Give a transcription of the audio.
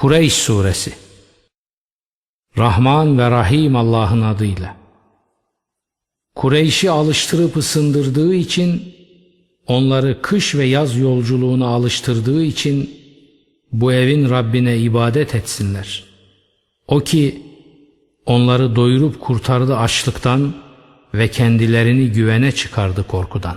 Kureyş Suresi Rahman ve Rahim Allah'ın adıyla Kureyş'i alıştırıp ısındırdığı için onları kış ve yaz yolculuğuna alıştırdığı için bu evin Rabbine ibadet etsinler. O ki onları doyurup kurtardı açlıktan ve kendilerini güvene çıkardı korkudan.